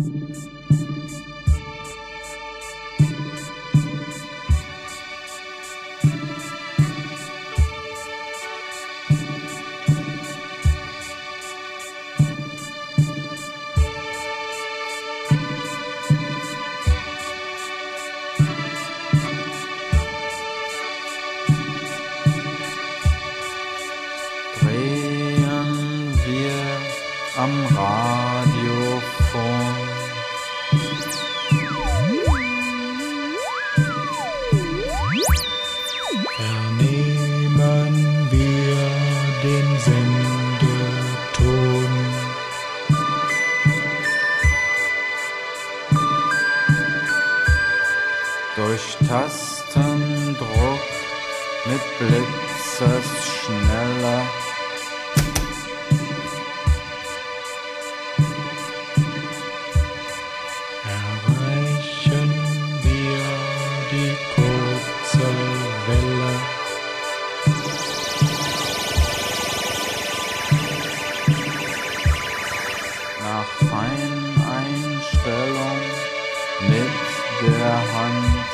Drehen wir am Rad. Tastendruck mit Blitzesschnelle. Erreichen wir die kurze Welle. nach Feineinstellung mit der Hand.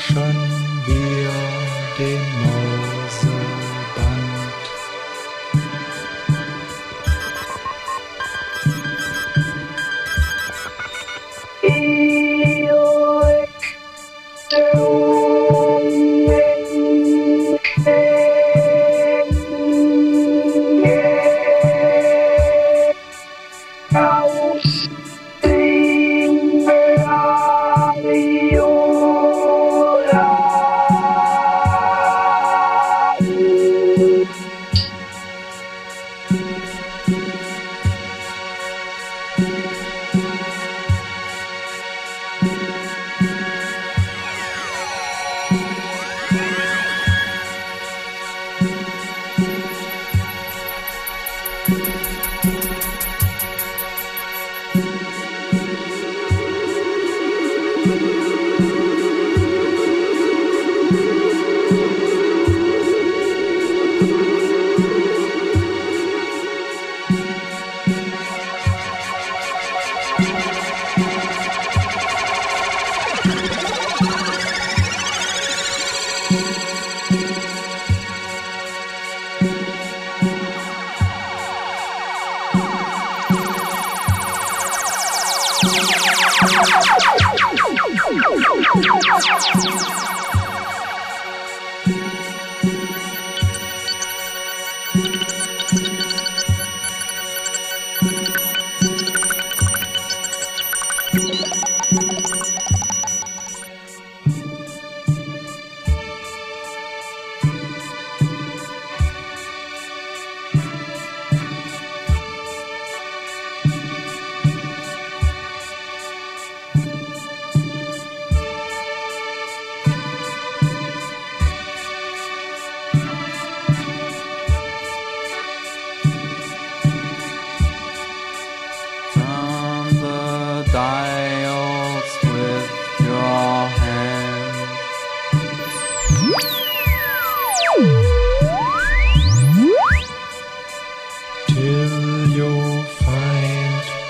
schon wieder den